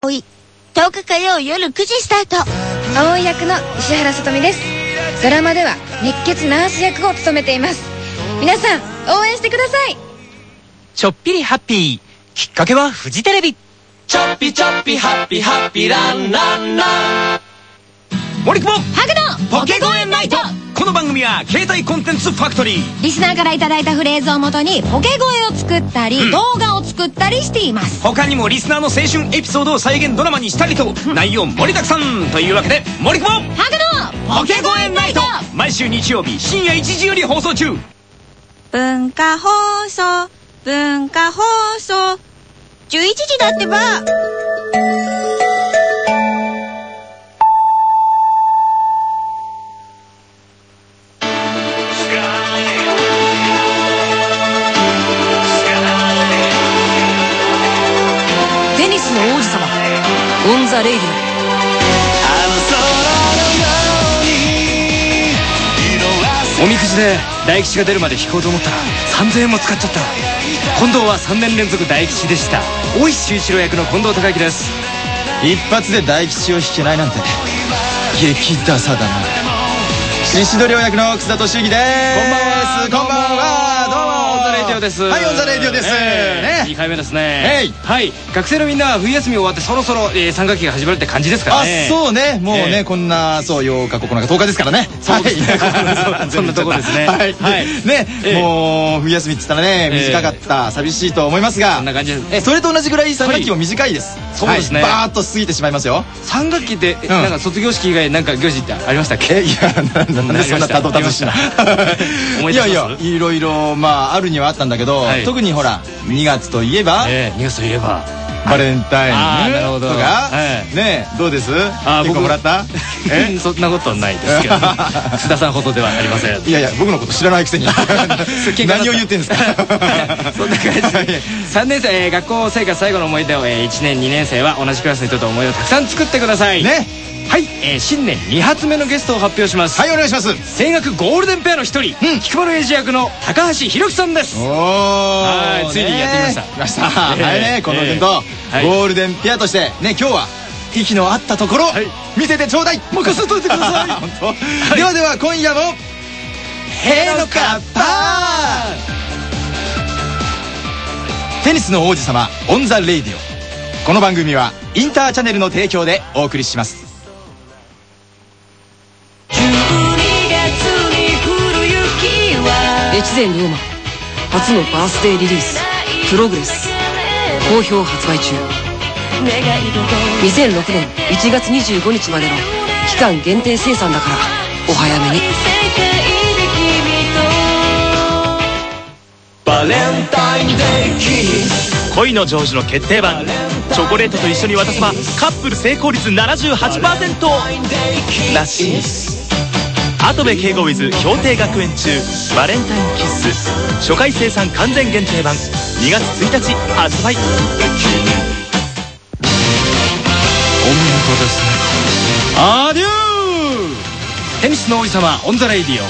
葵10日火曜夜9時スタート。葵役の石原さとみです。ドラマでは熱血ナース役を務めています。皆さん応援してください。ちょっぴりハッピー。きっかけはフジテレビ。ちょっぴちょっぴハッピーハッピーランランラン。森久保。ハグのポケゴエナイト。この番組は携帯コンテンツファクトリー。リスナーからいただいたフレーズをもとにポケ声を作ったり、うん。動画を作ったりしています。他にもリスナーの青春エピソードを再現ドラマにしたりと。内容盛りだくさん。というわけで森久保。ハグのポケゴエナイト。毎週日曜日深夜1時より放送中。文化放送。文化放送。11時だってばスの王子様。 on the Radio おみくじで大吉が出るまで引こうと思ったら3000円も使っちゃった。近藤は3年連続大吉でした。大石秀一郎役の近藤孝之です。一発で大吉を引けないなんて激ダサだな。宍戸亮役の楠田敏之です。こんばんはこんばんはオです。はい on the Radio です、えーね。2回目ですね。はい。学生のみんなは冬休み終わってそろそろ、えー、3学期が始まるって感じですからあねそうね。もうね、ええ。こんなそう8日9日10日ですからね。そうですね。はい。そんなとこですね。はい、はい。ね、ええ。もう冬休みっつったらねええ。短かった、寂しいと思いますが。こんな感じです。えそれと同じぐらい3学期も短いです、そうですね。はい、バーッと過ぎてしまいますよ。3学期って、ん。なんか卒業式以外なんか行事ってありましたっけ？えいやなんでそんなた。どたどしい。な 思いやいやいろいろまああるにはあったんだけど、はい。特にほら2月といえば、えー、ニュースといえばバレンタイン。なるほど。とか、はい。ねどうです？結構もらった？え そんなことないですけど 須田さんほどではありません。いやいや僕のこと知らないくせに。何を言ってんですか？そんな感じで。3年生、えー学校生活最後の思い出を、えー1年2年生は同じクラスの人と思い出をたくさん作ってください。ねはい、えー新年2発目のゲストを発表します。はいお願いします。青学ゴールデンペアの一人、菊丸英二役の高橋広樹さんです。おはいついにやってきました。来ました、ええ。はいねこのイベント、はい。ゴールデンペアとしてね今日は息の合ったところ、はい。見せてちょうだい。任せといてください。本当、ではでは今夜もへのかったテニスの王子様 on the Radio。この番組はインターチャネルの提供でお送りします越前龍馬初のバースデーリリース「プログレス」好評発売中。2006年1月25日までの。期間限定生産だから。お早めに。バレンタインデーキ恋の成就の決定版。チョコレートと一緒に渡せばカップル成功率78%らしいです跡部景吾 with 氷帝学園中バレンタインキッス初回生産完全限定版2月1日発売お見事ですね。アデューテニスの王子様 on the Radio。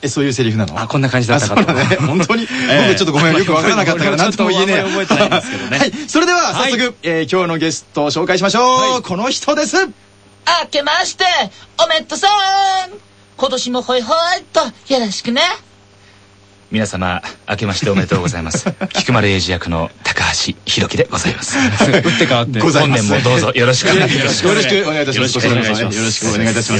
えそういうセリフなの？あこんな感じだったかと。ね。本当に、ええ。僕ちょっとごめんよくわからなかったから 何とも言えねえ。覚えてないんですけどねはいそれでは早速、えー今日のゲストを紹介しましょう、この人です明けまして、おめっとさん今年もほいほいっとよろしくね。皆様明けましておめでとうございます。菊丸英二役の高橋宏樹でございます。打って変わって。本年もどうぞよろしくお願いいたします。よろしくお願いいたします。よろしくお願いいいたし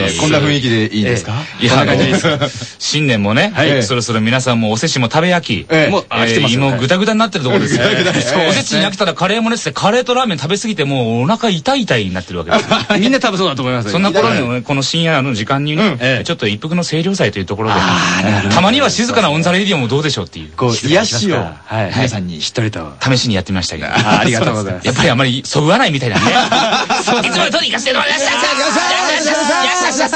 ます。こんな雰囲気でいいですか、いやこんな感じで。す。新年もね、はい。そろそろ皆さんもおせちも食べ飽き、ええもう、あ来てますよ。もうぐたぐたになってるところですおせちに飽きたらカレーもねってカレーとラーメン食べ過ぎてもうお腹痛い痛いになってるわけですよ。みんな多分そうだと思いますそんな頃にねこの深夜の時間にちょっと一服の清涼剤というところで、たまには静かな on the Radio もどうでしょうっていう。こう癒しをはい。皆さんに。しっと。試しにやってみましたけど。あありがとうございます。やっぱりあまりそぐわないみたいなんで。いつも取り行かせてもらいましたじゃあ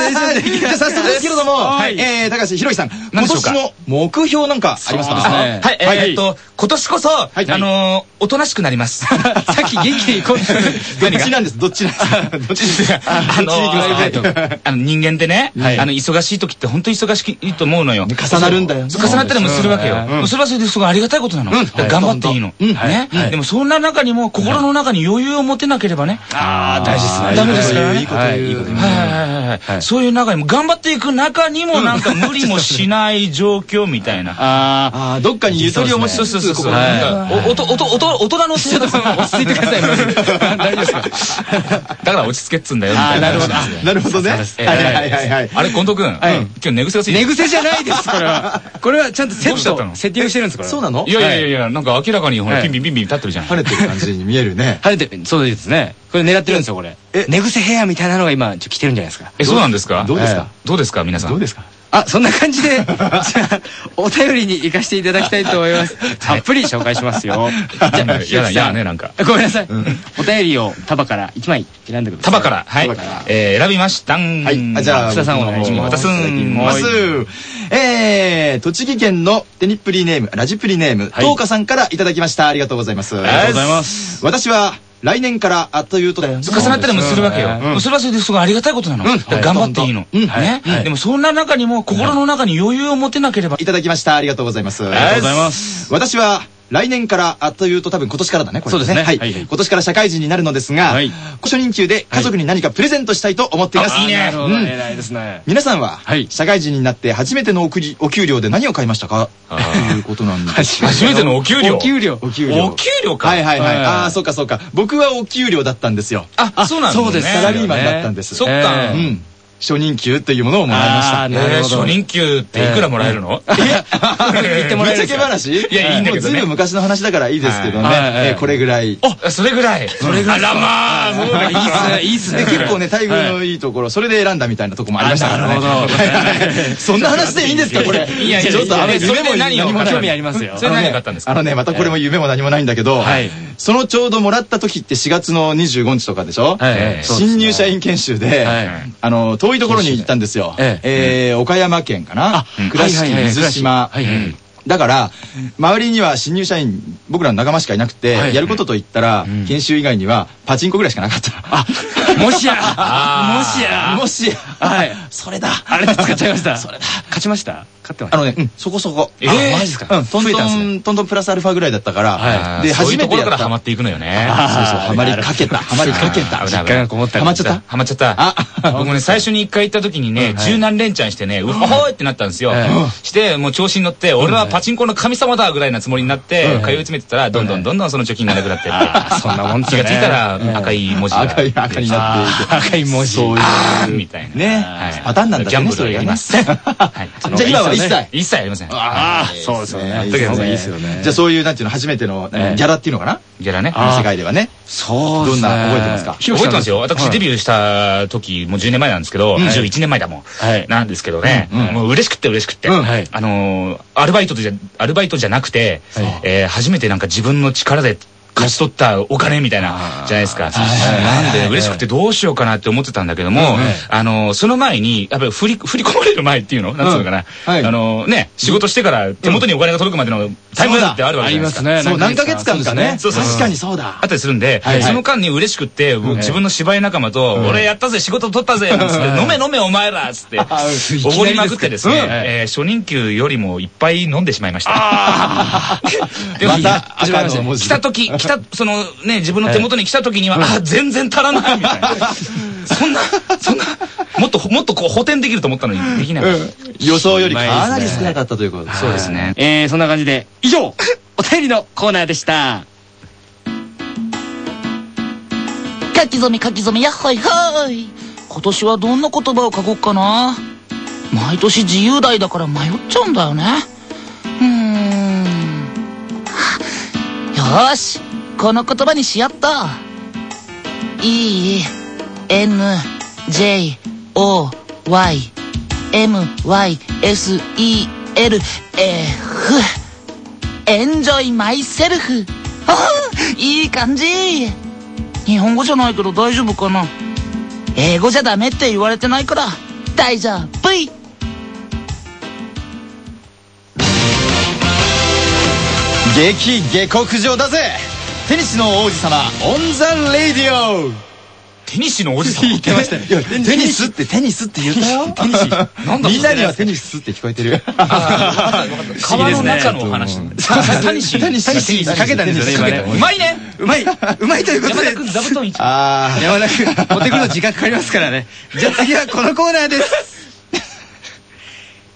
早速ですけれども、はいえー、高橋ひろきさん、今年の目標なんかありますかはい、えーっと、今年こそ、あいのー、おとなしくなります。さっき元気に行こうどっちなんですどっちなんですかどっちですかあの人間ってね、はいあの忙しい時って本当忙しいと思うのよ。重なるんだよ重なったりもするわけよ。それはそれですごいありがたいことなの。頑張っていいの。ね。でもそんな中にも心の中に余裕を持てなければね。ああ大事ですねダメですからねいいこと言ういいこと言うはいはいはいはい。そういう中にも頑張っていく中にもなんか無理もしない状況みたいな。あああどっかにゆとりを持ちそうつつそうそうそう。おおとおとおと大人の生活落ち着いてください大丈夫ですかだから落ち着けっつんだよみたいな。なるほどなるほどねはいえーはいはいはいあれ、近藤くん。今日寝癖がついてる。寝癖じゃないですこれはこれはちゃんとセットセッティングしてるんですこれそうなの？いやいやいやなんか明らかにほら、はい。ピンピンピンピン立ってるじゃん。晴れてる感じに見えるね。晴れてそうですね。これ狙ってるんですよこれ。え？寝癖ヘアみたいなのが今ちょっと来てるんじゃないですか。え、そうなんですか？どうですか？どうですか？皆さん。どうですか？あそんな感じでじゃあお便りに行かせていただきたいと思います。たっぷり紹介しますよ。じゃあやだ、やだね、なんか。ごめんなさい。お便りを束から1枚選んでください。束から、はい。えー、選びましたん。はい。あじゃあ福田さんお願いします。僕の方いただきますえー栃木県のテニプリネームラジプリネームはい。トーカさんからいただきました。ありがとうございます。ありがとうございます。私は来年からあっというとだよ重なったりもするわけよ。それはそれですごい。ありがたいことなの。頑張って。いいの。うんね。でもそんな中にも心の中に余裕を持てなければ。いただきました。ありがとうございます。ありがとうございます。私は来年からあっというと多分今年からだねこれそうですね。はい。今年から社会人になるのですがはい。初任給で家族に何かプレゼントしたいと思っています。あなるほどうん偉いですね。皆さんははい。社会人になって初めてのお給料で何を買いましたか？ということなんです。初めてのお給料？お給料。お給料。お給料か。はいはいはい。はい。ああそうかそうか。僕はお給料だったんですよ。あ、そうなんだね。そうです。サラリーマンだったんです。そっか。えーうん初任給というものをもらいました。なるほど。初任給っていくらもらえるの？言ってもらえるぶっちゃけ話いやいいんだけどね。もうずいぶん昔の話だからいいですけどねこれぐらい。あ、それぐらい。それぐらい。あらまあ、もういいっすね。いいっすね。で結構ね待遇のいいところ。それで選んだみたいなとこもありましたからね。あなるほど。そんな話でいいんですかこれ？いやいやちょっとあれで夢も何もない興味ありますよ。それ何買ったんですか？あのねまたこれも夢も何もないんだけどはい。そのちょうどもらった時って4月の25日とかでしょ？新入社員研修ではい。あの遠いところに行ったんですよ。ええ。えー岡山県かな。倉敷水島。はいはいだから周りには新入社員僕らの仲間しかいなくてはい。やることといったら研修以外にはパチンコぐらいしかなかった。あ もしやもしや。もしや。はい。それだ。あれで使っちゃいました？それだ。勝ちました？勝ってました？あのねうんそこそこ。えーあマジですか？うんトントントントンプラスアルファぐらいだったからで初めてやった。ハマっていくのよね。そうそうハマりかけた。ハマりかけた。実感がこもった。ハマっちゃった？ハマっちゃった。あ。僕もね、最初に一回行った時にね、十何連チャンしてね、うほほーってなったんですよ。して、もう調子に乗って、俺はパチンコの神様だぐらいなつもりになって、通い詰めてたら、どん。どんどんどんその貯金がなくなって。って。そんなもん気がついたら赤い文字が。赤い赤になっていく。赤い文字。そういうみたいな。ね。はい。パターンなんだギャンブルやります。はい。じゃあ今は一切。一切やりません。あそうですよね。だけどいいですよね。じゃあそういうなんていうの初めてのええ。ギャラっていうのかな？ギャラね。世界ではね。そうどんな覚えてますか？覚えてますよ。私デビューした時、もう10年前なんですけど、21年前だもん。はい。なんですけどね、もう嬉しくって嬉しくって。あのー、アルバイトじゃ、アルバイトじゃなくて、えー初めてなんか自分の力で勝ち取ったお金みたいな、じゃないですか。なんで嬉しくてどうしようかなって思ってたんだけども、あのー、その前に、やっぱり振り、振り込まれる前っていうの？なんつうのかな？はい。あのー、ね、仕事してから手元にお金が届くまでのタイムラグってあるわけじゃないですか。ますね。そう何ヶ月間かね。そうそう確かにそうだ。あったりするんで、その間に嬉しくって、僕自分の芝居仲間と、俺やったぜ、仕事取ったぜ、なんつって、飲め飲めお前らっつって、おごりまくってですね、えー初任給よりもいっぱい飲んでしまいました。でまた来た時、来た、そのね、自分の手元に来た時には、あ、全然足らないみたいな。そんな、そんな、もっと、もっとこう補填できると思ったのにできなかった。予想よりかなり少なかったということそうですね。えーそんな感じで以上お便りのコーナーでした。書き初め書き初めやっほいほい。今年はどんな言葉を書こうかな。毎年自由題だから迷っちゃうんだよね。うーん。よーしこの言葉にしやった。E N J O Y M Y S E L F エンジョイマイセルフあーいい感じ。日本語じゃないけど大丈夫かな。英語じゃダメって言われてないから。大丈夫。い激下克上だぜ。テニスの王子様 on the Radio。テテニスのおじさん言ってましたね。テニスってテニスって言ったよ。テニス。なんだみんなにはテニスって聞こえてる。川の中のお話タ ニシタニシテニス。かけたんですよね今ね。うまいね。うまい。うまいということで。山田君座布団一あ山田君持ってくるの時間かかりますからね。じゃあ次はこのコーナーです。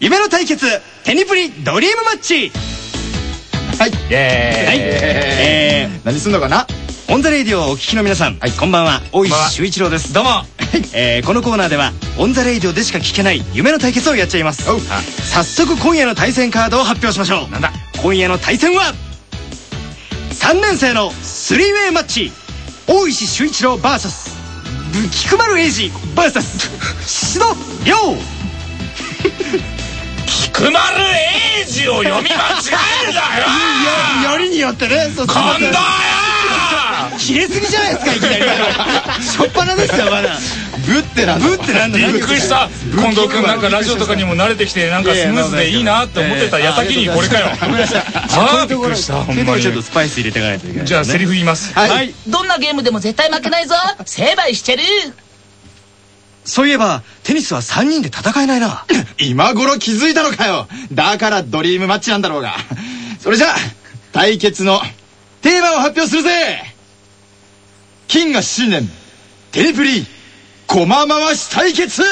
夢の対決テニプリドリームマッチ。あ。はい。イエーイ。えー。何すんのかな？ on the Radio をお聞きの皆さん、こんばんは。大石秀一郎です。どうも。えーこのコーナーでは on the Radio でしか聞けない夢の対決をやっちゃいます。早速今夜の対戦カードを発表しましょう。なんだ？今夜の対戦は3年生のスリーウェイマッチ。大石修一郎 VS 菊丸英二 VS 宍戸亮菊丸英二を読み間違えるなよ。よりによってねそう今度よ切れすぎじゃないですかいきなり。しょっぱなですよまだ。ブってなんだ。ブってなんだびっくりした。近藤君なんかラジオとかにも慣れてきてなんかスムーズでいいなって思ってた矢先にこれかよ。ああびっくりしたほんまにちょっとスパイス入れていかないといけないじゃあセリフ言いますはい。どんなゲームでも絶対負けないぞ成敗してるそういえばテニスは3人で戦えないな。今頃気づいたのかよ。だからドリームマッチなんだろうが。それじゃあ対決のテーマを発表するぜ。金が新年テレプリ駒回し対決。は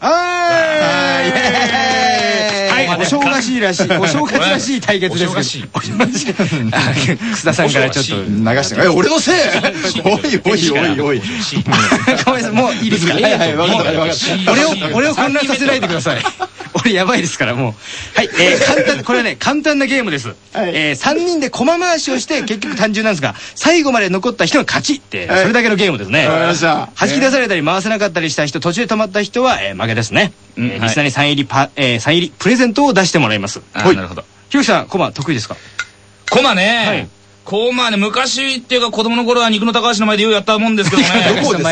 ーい。イエーいお正月らしい お正月らしい対決ですけど。お正月。しいお正月。しいあ楠田さんからちょっと流してえ俺のせい。おいおいおい。おいごめんなさいもういいですかはいはい分かった分かった俺を俺を混乱させないでください。俺やばいですからもう。はい、えー、簡単これはね簡単なゲームです、えー、3人で駒回しをして結局単純なんですが最後まで残った人が勝ちってはい。それだけのゲームですね。わかりました弾き出されたり回せなかったりした人途中で止まった人は、えー負けですね、えーリスナーにサイン入りパ、えーサイン入りプレゼントを出してもらいます。あーなるほど。ひろきさん駒得意ですか？コマはいねコマね昔っていうか子供の頃は肉の高橋の前でようやったもんですけどね。どこで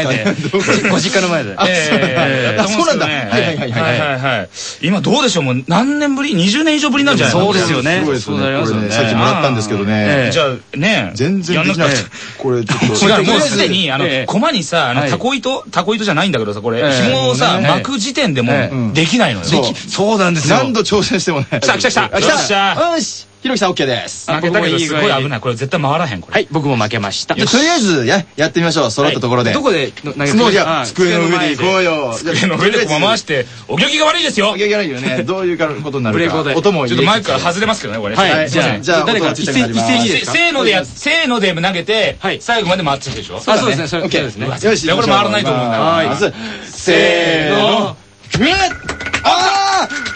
すか ご実家の前で。えそうなんだ。はいはいはいはい。今どうでしょう？もう何年ぶり？20年以上ぶりなんじゃないそうですよね。すごいですよね。そうなりますよね。さっきもらったんですけどね。ええ。じゃあね全然できなくてこれちょっと。違うもうすでにあのええ。駒にさあのはい。タコ糸？タコ糸じゃないんだけどさこれ。ええ。紐をさね。巻く時点でもできないのよ。そう。できそうなんですよ。何度挑戦してもね。来た来た来た。あ来た。よしひろきさん OK です。負けたけどすごい危ない。これ絶対回らへんこれ。はい僕も負けました。とりあえずややってみましょう。揃ったところで。どこでの投げ相撲じゃあ机の上で行こうよ。机の上で駒回してお行儀が悪いですよ。お行儀がないよね。どういうことになるか。ブレーコーで。音もちょっとマイクから外れますけどねこれはいはいじゃあじゃあ誰か音がちっちゃくなります。一斉にせーのでやせーので投げてはい。最後まで回ってるでしょ？あそうですね。それオッケー。そうですね。よしこれ回らないと思うんだよはいまずせーの。うわっあーあ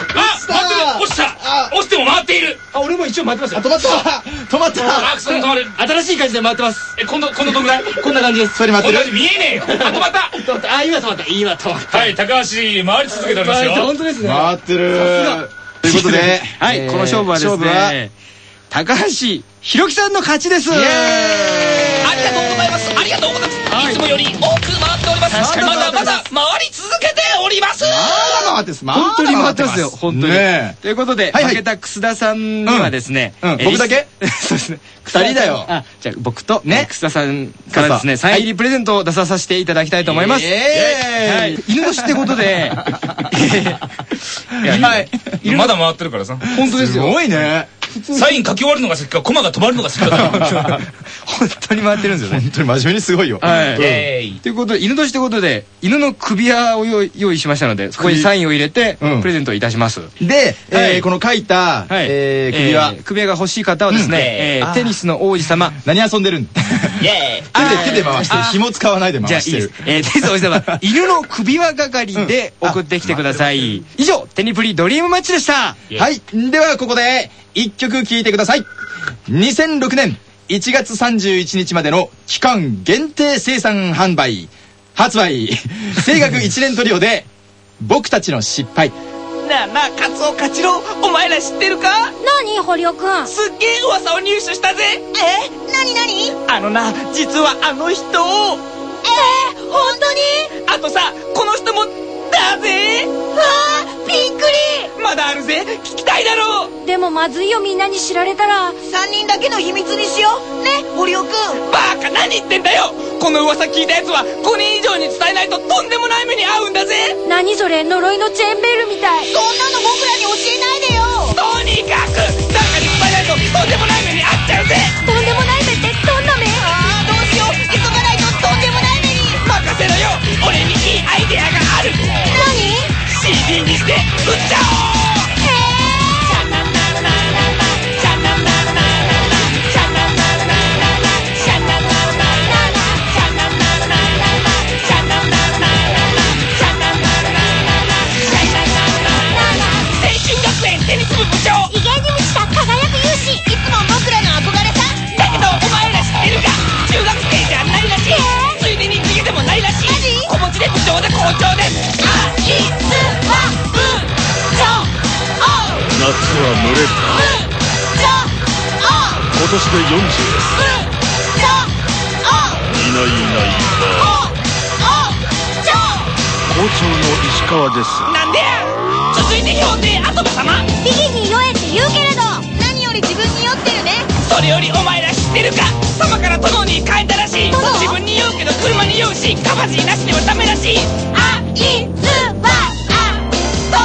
た落ちても回っている。あ俺も一応待ってますあ止まった。止まった。アクセル止まる新しい感じで回ってます。え今度今度どんぐらい？こんな感じです。それ待ってる？見えねえよ。あ止まった。止まった。あ今止まった。今止まった。はい高橋回り続けておりますよ。本当ですね。回ってる。ということで。はい、えーこの勝負はですね高橋ひろきさんの勝ちです。イエーイありがとうございます。ありがとうございます。い。つもより多く回っております。まだまだ回り続けております。まだ回ってます。本当に回ってますよ。本当に。ねということではいはい。負けた楠田さんにはですねうん。うん。えー僕だけ？そうですね。二人だよ。あじゃあ僕とね。ね楠田さんからですねサイン入りプレゼントを出させていただきたいと思います。はい。犬年ってことで。い。やはい。まだ回ってるからさ。本当ですよすごいねサイン書き終わるのが先かコマが止まるのが先か 本当に回ってるんですよね。本当に真面目にすごいよはい。イエー。イということで犬年ということで犬の首輪を用意用意しましたのでそこにサインを入れてうん。プレゼントいたします。ではい。えーこの書いたはい。えー首輪えー首輪。が欲しい方はですねうん。えーテニスの王子様。何遊んでるん？イエーイ。手で手で回してる。紐使わないでじゃあいいです。回してる。えー、テニス王子様、犬の首輪係で送ってきてください。以上、テニプリドリームマッチでした。はい。では、ここで、一曲聴いてください。2006年1月31日までの期間限定生産販売、発売、声楽一年トリオで、僕たちの失敗。なあなあカツオカチロお前ら知ってるか？何？堀尾くん。すっげえ噂を入手したぜ。え？なになにあのな実はあの人を。え？ー、本当に？あとさこの人もだぜ。わあびっくり。まだあるぜ。聞きたいだろ。うでもまずいよみんなに知られたら。3人だけの秘密にしよう。ね堀尾くん。バカ何言ってんだよ。この噂聞いたやつは5人以上に伝えないととんでもない目に遭うんだぜ。何それ呪いのチェーンベルみたい。そんなの僕らに教えないでよ。とにかく誰かに伝えないととんでもです。なんでや。続いて評定アトム様。美人に酔えって言うけれど。何より自分に酔ってるね。それよりお前ら知ってるか。様から殿に変えたらしい。殿？自分に酔うけど車に酔うしカバジーなしではダメらしい。あいつはあ。と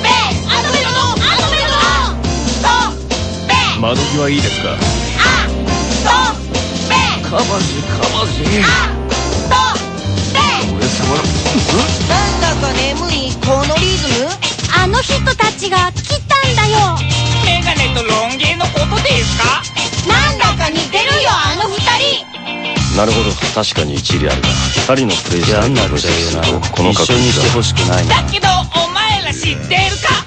べ。あのメロのあのメロのとべ。窓際いいですか？あとべ。カバジカバジあとべ。俺様。のなんだか眠い？このリズム？あの人たちが来たんだよ。メガネとロン毛のことですか？なんだか似てるよあの二人。なるほど。確かに一理あるが二人のプレイスタイルとするとこの確率してほしくないだけどお前ら知ってるか？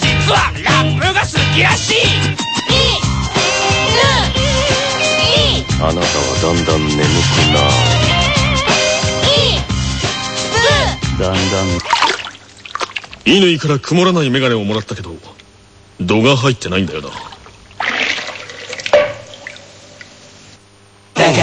実はラップが好きらしい。いいいあなたはだんだん眠くいいだんだん。乾から曇らないメガネをもらったけど度が入ってないんだよな。テニ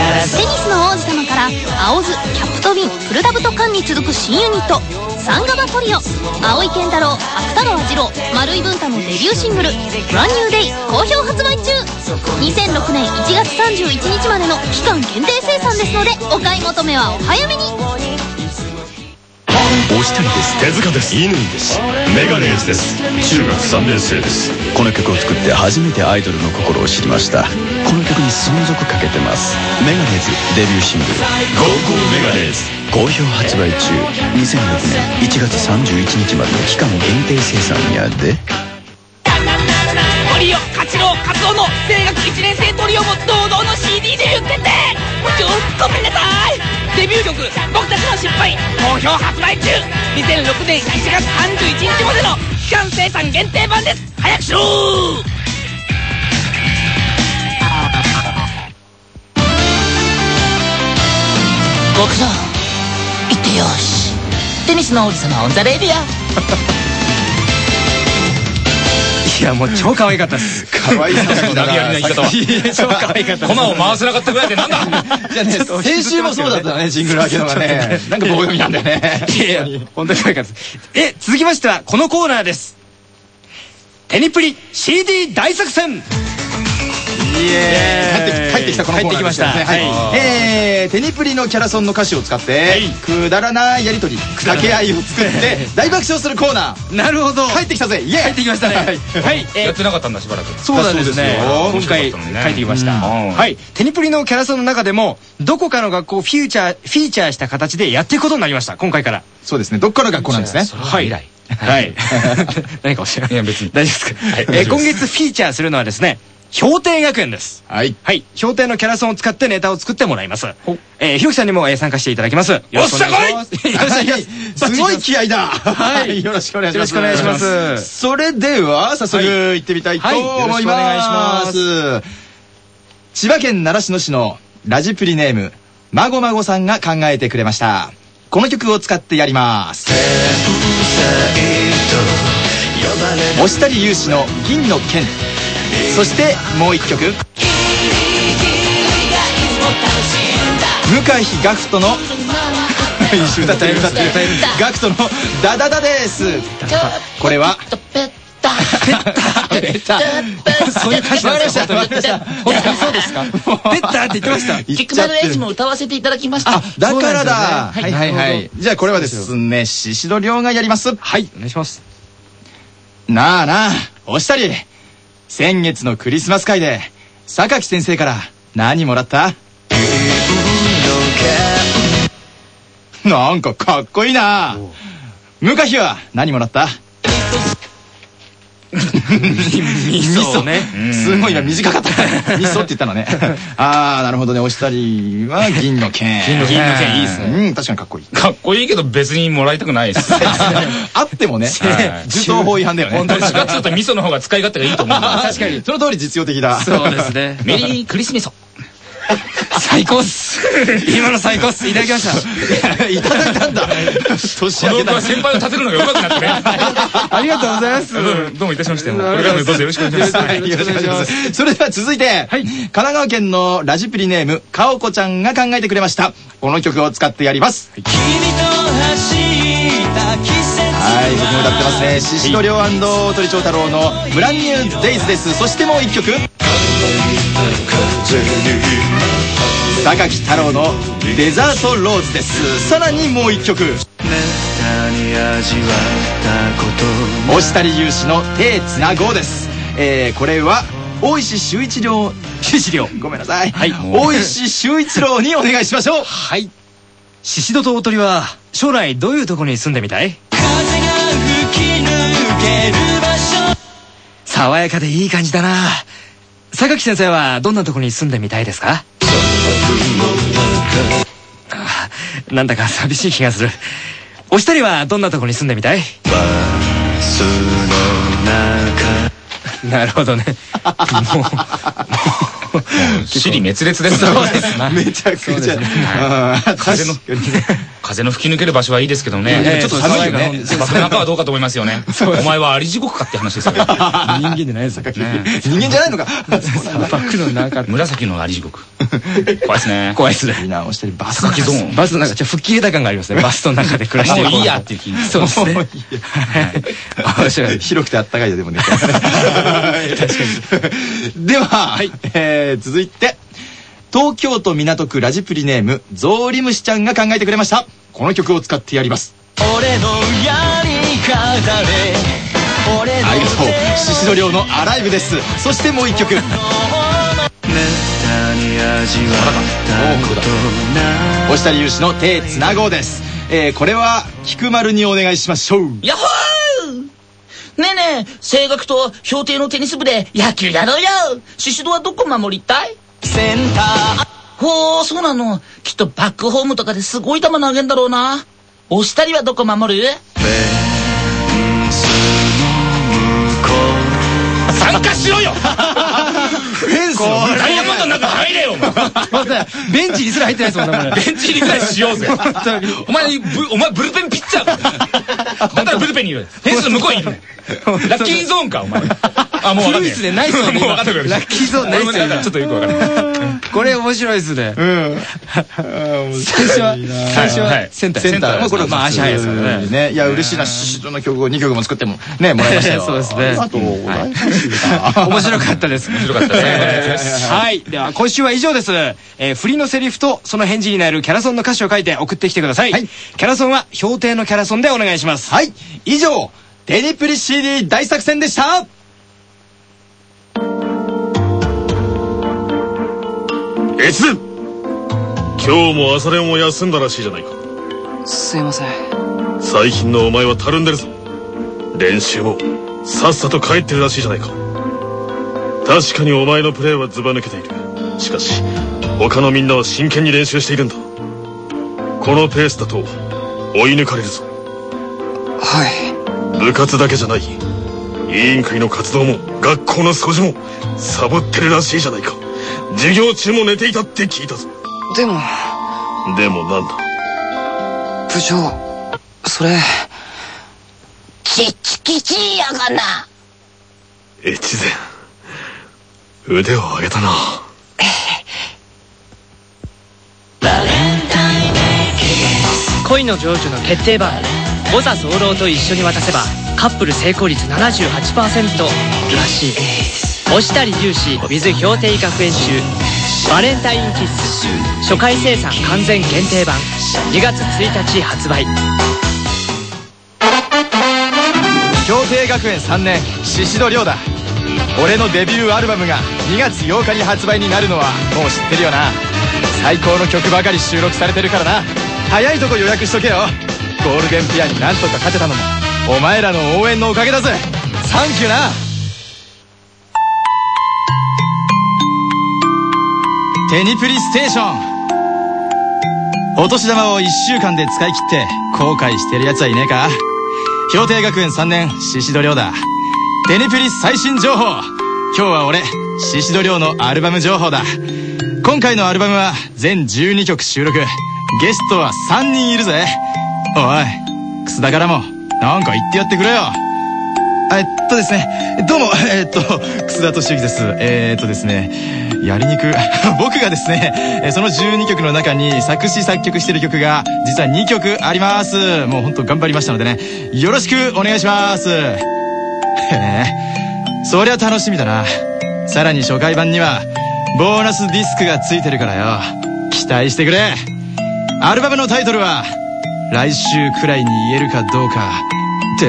スの王子様から青ズキャプトビンプルダブトカンに続く新ユニットサンガバトリオ。青井健太郎芥川二郎丸井文太のデビューシングル「ブランニューデイ好評発売中。2006年1月31日までの期間限定生産ですのでお買い求めはお早めに押したりです。手塚です。乾です。メガネーズです。中学3年生です。この曲を作って初めてアイドルの心を知りました。この曲に存続かけてます。メガネーズデビューシングル「ゴーゴーメガネーズ」好評発売中。2006年1月31日までの期間限定生産やでトリオカチローカツオの声楽1年生トリオも堂々の CD デビュー決定ちょっとごめんなさいデビュー曲「僕たちの失敗」好評発売中。2006年1月31日までの期間生産限定版です。早くしろ極上行ってよし。テニスの王子様 on the Radio。いやもう超可愛かったです。可愛いさ投げやりな言い方は。超可愛かった駒を回せなかったぐらいでなんだ？じゃあね先週もそうだったねジングル開けのがね。なんか棒読みなんだよね。いやいや本当に可愛かったです。え続きましてはこのコーナーです。テニプリ CD 大作戦イエーイ入ってき入ってきたこのコーナー入ってきました。ですよねはい。えーテニプリのキャラソンの歌詞を使ってくだらないやりとり掛け合いを作って 大爆笑するコーナー。なるほど。入ってきたぜ。イエーイ。入ってきましたね。はい。えやってなかったんだしばらく。そうなんですね。今回面白かってきました。うん。はい。テニプリのキャラソンの中でもどこかの学校をフィーチャーフィーチャーした形でやっていくことになりました。今回から。そうですね。どっかの学校なんですね。はい。以来。はい。何かおっしゃる。いや別に。大丈夫ですか、はい。えー今月フィーチャーするのはですね氷定学園です。はい。はい。氷定のキャラソンを使ってネタを作ってもらいます。えーひろきさんにも、えー参加していただきます。よろしくお願いします。よろしくお願いします。すごい気合だ。はい。よろしくお願いします。よろしくお願いします。それでは早速行ってみたいとはい。思いよろしくお願いしまます。千葉県習志野市のラジプリネームまごまごさんが考えてくれました。この曲を使ってやります。押したり勇士の銀の剣そしてもう一曲。向井ガクトの 一緒に歌ってる歌ってるガクトのダダダです。これはタペッタそういう歌詞なんですかそうですかペッターって言ってました。キックマルエイジも歌わせていただきました。だからだはいはいはい。じゃあこれはですね宍戸亮がやります。はいお願いします。なあなあおしたり先月のクリスマス会で榊先生から何もらった？なんかかっこいいな。向かひは何もらった？味噌ね。すごい今短かった味噌って言ったのね。ああなるほどね。おしたりは銀の剣。銀の剣。銀の剣いいっすね。うん確かにかっこいい。かっこいいけど別にもらいたくないです。あってもね。はい銃刀法違反だよね本当に違っちゃうと味噌の方が使い勝手がいいと思う。確かに。その通り実用的だ。そうですね。メリークリスミソ。最高っす。今の最高っす。いただきました。いただいたんだ。年明けた先輩を立てるのが上手くなってね。ありがとうございます。どうもどうもいたしまして。これからもどうぞよろしくお願いします。はいよろしくお願いします。それでは続いて、神奈川県のラジプリネームかおこちゃんが考えてくれました。この曲を使ってやります。はい。僕も歌ってますね。宍戸亮鳥長太郎の「ブランニューデイズ」です。そしてもう一曲榊太郎の「デザートローズ」です。さらにもう一曲。押したり勇士の「手つなごう」です、えー、これは大石修一郎修一郎ごめんなさい、はい、大石修一郎にお願いしましょう。はい。宍戸と大鳥は将来どういうところに住んでみたい？爽やかでいい感じだな。榊先生はどんなところに住んでみたいですか？あなんだか寂しい気がするお二人はどんなところに住んでみたい？なるほどねもう死に滅裂ですそうですなめちゃくちゃ、風の風の吹き抜ける場所はいいですけどね。ねちょっと寒いよね砂漠なんかはどうかと思いますよね。お前はあり地獄かって話ですよ。人間じゃないですよ人間じゃないのか砂漠の中紫のあり地獄。怖いですね。怖いですね。してるバス榊ゾーン。バスの中 ちょっと吹っ切れた感がありますね。バスの中で暮らしてもういいやっていう気そうですね。いいや。面白い。広くてあったかいよでもね。確かに。では、えー続いて東京都港区ラジプリネームゾウリムシちゃんが考えてくれました。この曲を使ってやります。俺のやり方で俺のありがとう。宍戸亮の「アライブ」です。そしてもう一曲押したり勇士の手つなごうです、えーこれは菊丸にお願いしましょうヤッホーねえねえ、声楽と評定のテニス部で野球やろうよシシドはどこ守りたい？センター。ほう、そうなの。きっとバックホームとかですごい球投げんだろうな。押したりはどこ守る？参加しろよ。フェンスの。ダイヤモンドの中入れよ。ベンチにすら入ってないですもんねベンチ入りぐらいしようぜ。お前ブお前ブルペンピッチャーだ。だったらブルペンにいる。フェンスの向こうにいる ラッキーゾーンかお前。あもう分かんない。フルーツでない っすよラッキーゾーンないっすよねちょっとよく分かんない。これ面白いですね。うん。最初は最初ははい。センター。センター。まあこれまあ足速いですからねね。いや嬉しいな。宍戸の曲を2曲も作ってもねもらいましたよ。そうですね。あと面白かったです。面白かったね。はい。では今週は以上です、えー、振りのセリフとその返事になるキャラソンの歌詞を書いて送ってきてください、はい。キャラソンは標定のキャラソンでお願いします。はい。以上テニプリ CD 大作戦でした。越前今日も朝練を休んだらしいじゃないか。すいません。最近のお前はたるんでるぞ。練習もさっさと帰ってるらしいじゃないか。確かにお前のプレーはずば抜けている。しかし他のみんなは真剣に練習しているんだ。このペースだと追い抜かれるぞ。はい部活だけじゃない。委員会の活動も学校の掃除もサボってるらしいじゃないか。授業中も寝ていたって聞いたぞ。でも。でもなんだ？部長それキッチキチやがな。越前。腕を上げたな。恋の成就の決定版オザ早漏と一緒に渡せばカップル成功率78%らしい押したり重視 with 氷定学園中バレンタインキッス初回生産完全限定版2月1日発売。京亭学園3年宍戸亮だ。俺のデビューアルバムが2月8日に発売になるのはもう知ってるよな。最高の曲ばかり収録されてるからな。早いとこ予約しとけよ。ゴールデンピアになんとか勝てたのもお前らの応援のおかげだぜ。サンキューな。テニプリステーション。お年玉を1週間で使い切って後悔してる奴はいねえか。氷定学園3年宍戸亮だ。テニプリ最新情報。今日は俺宍戸亮のアルバム情報だ。今回のアルバムは全12曲収録。ゲストは3人いるぜ。おい楠田からもなんか言ってやってくれよ。えっとですねどうもえっと楠田敏行です。えっとですねやりにく 僕がですねその12曲の中に作詞作曲してる曲が実は2曲あります。もう本当頑張りましたのでねよろしくお願いします。へえそりゃ楽しみだな。さらに初回版にはボーナスディスクがついてるからよ。期待してくれ。アルバムのタイトルは来週くらいに言えるかどうかって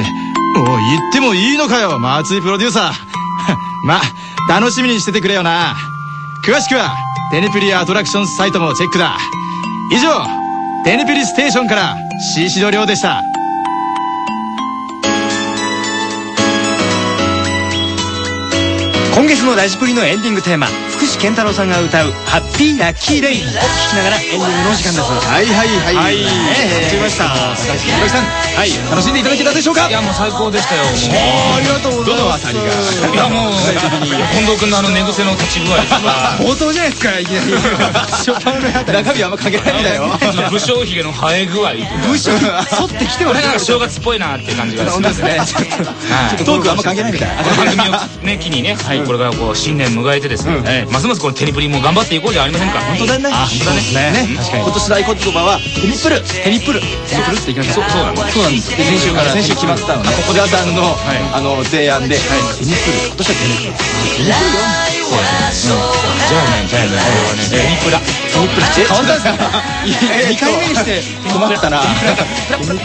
おい言ってもいいのかよ松井プロデューサー。ま楽しみにしててくれよな。詳しくはテニプリアトラクションサイトもチェックだ。以上テニプリステーションから宍戸亮でした。今月のラジプリのエンディングテーマ福士健太郎さんが歌う「ハッピーラッキーレイン」を聴きながらエンディングのお時間です。はいはいはい。はい。ねやってみました。高橋弘樹さんはい。楽しんでいただけたでしょうか？いやもう最高でしたよ。もうありがとうございます。どのあたりが。いやもう近藤君のあの寝癖の立ち具合とか冒頭じゃないですかいきな り。中身あんま関係ないんだよ。武将髭の生え具合。武将反ってきてますこれなんか正月っぽいなっていう感じが本当ですね。ちょっとはいトークあんま関係ないみたい。番組をね機にねこれからこう新年迎えてですねますますこのテニプリも頑張っていこうじゃありませんか？本当だね。あ本当だね。ね。今年の合言葉はテニプル。テニプル。テニプルっていきましうそうなのそうなんです。先週から先週決まったのね小田さんのあの提案でテニプル。今年はテニプル。テニプルようんじゃあねじゃあねこれはねテニプラテニプラ変わったんですか2回目にして困ったな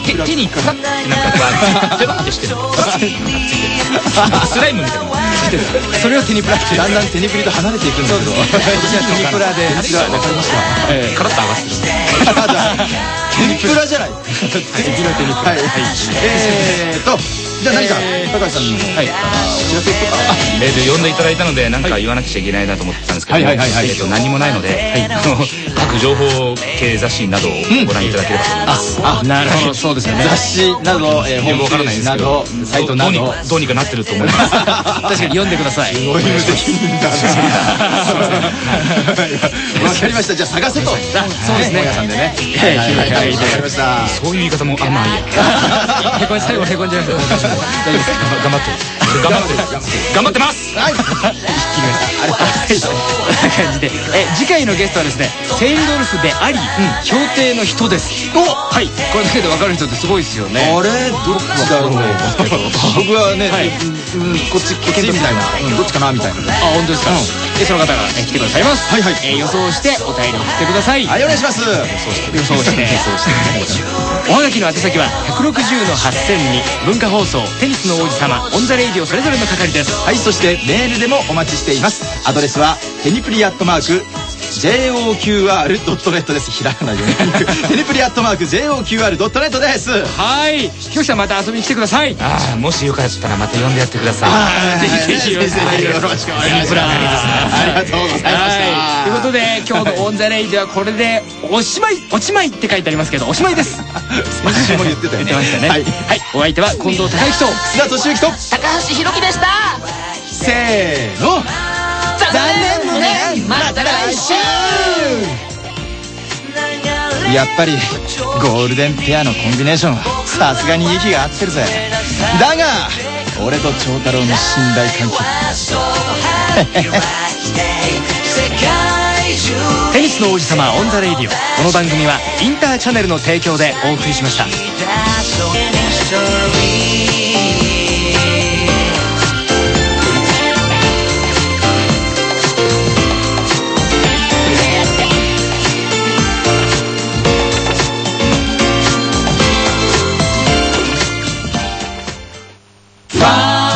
手手にかかってなんかペロってしてるスライムみたいなそれをテニプラってだんだんテニプリと離れていくんだけど私はテニプラでテニプラわかりましたカラッと上がってるテニプラじゃない次のテニプラはいえーとじゃあ何か高橋さんのはい。知らせとかえーと呼んでいただいたので何か言わなくちゃいけないなと思ってたんですけどもはいはいはいはい。えーと何もないのであの各情報系雑誌などをご覧いただければと思います。あなるほど。そうですよね。雑誌などえーホームよくわからないページなですけどどサイトなど。うにどどうにかなってると思います。確かに読んでください。すごい無責任だ。なわかりました。じゃあ探せと。そうですね。さんでねはい。はいはいはい。わかりましたそういう言い方もあまあいいや。へこん最後へこんじゃいました頑張ってる頑張ってる頑張ってます。はい。切りましたこんな感じでえ次回のゲストはですねセインドルフであり氷定の人です。お！はい。これだけで分かる人ってすごいですよね。あれどっちだろう？僕はねうんこっちこっちみたいな。うんどっちかなみたいな。あ本当ですか？でその方がえ来てください。ますはいはい。えー予想してお便りを送ってください。はいお願いします。予想して おはがきの宛先は160の8000に文化放送テニスの王子様 on the Radio それぞれの係です。はいそしてメールでもお待ちしています。アドレスはテニプリアットマーク JOQR.net です。ひらがなでテニプリアットマーク JOQR.net です。はい。今日さんまた遊びに来てください。ああもしよかったらまた呼んでやってください。ぜひぜひよろしくお願いします。よろしくお願いしますありがとうございました。はい。ということで今日の on the Radio はこれでおしまいおしまいって書いてありますけどおしまいです。先週も言ってたよね。言ってましたね。はい。はい。お相手は近藤孝行と。楠田敏之と。高橋ひろきでした。せーの残念のねまた来週やっぱりゴールデンペアのコンビネーションはさすがに息が合ってるぜ。だが俺と長太郎の信頼関係。テニスの王子様 on the Radio。この番組はインターチャネルの提供でお送りしました